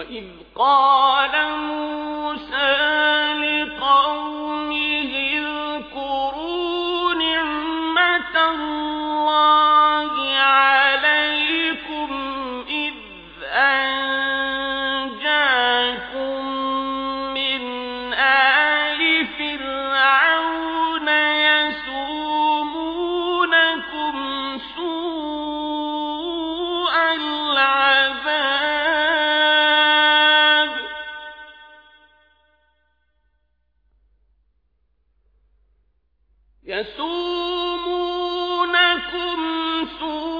وإذ قال موسى يسومونكم سوء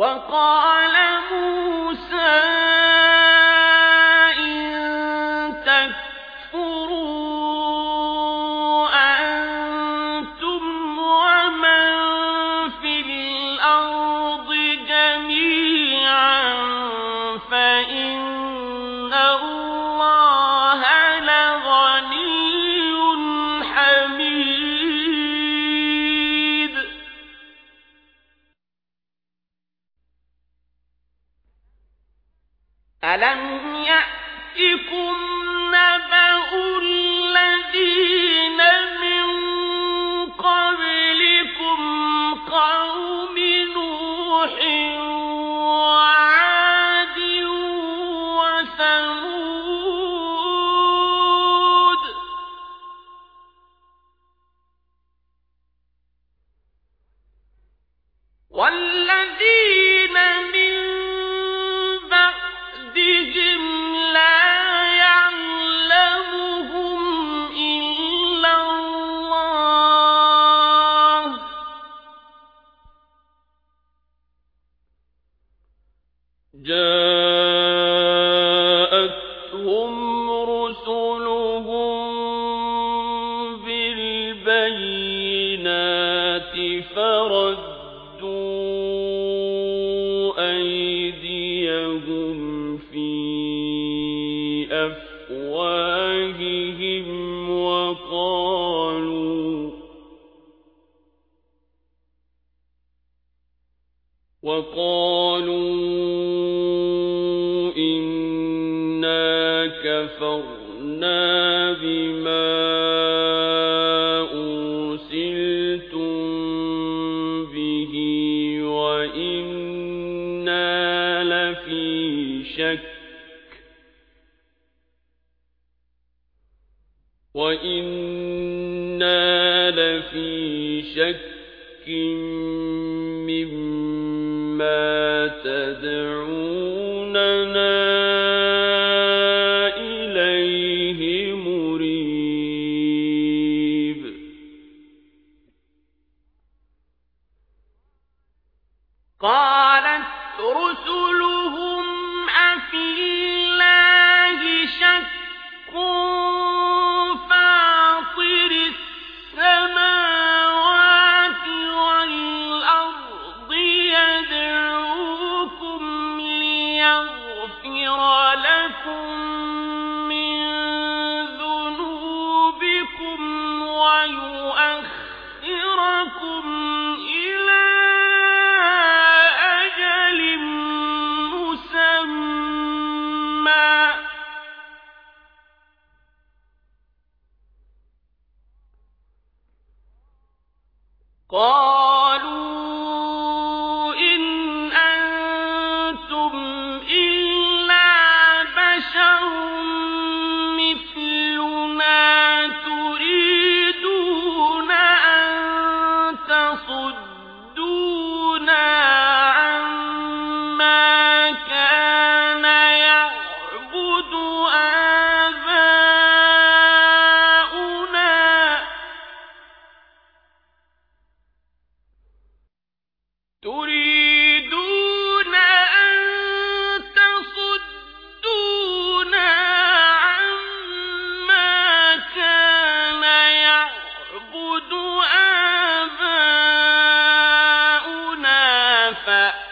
وقال موسى ألم يأتكم نبأ الذين من قبلكم قوم نوح وعاد وثمود؟ والذين أيديهم في أفواههم وقالوا وقالوا إنا كفرنا شك. وإنا لفي شك مما تدعوننا إليه مريب. قالت رسلهم أفي يصد السماء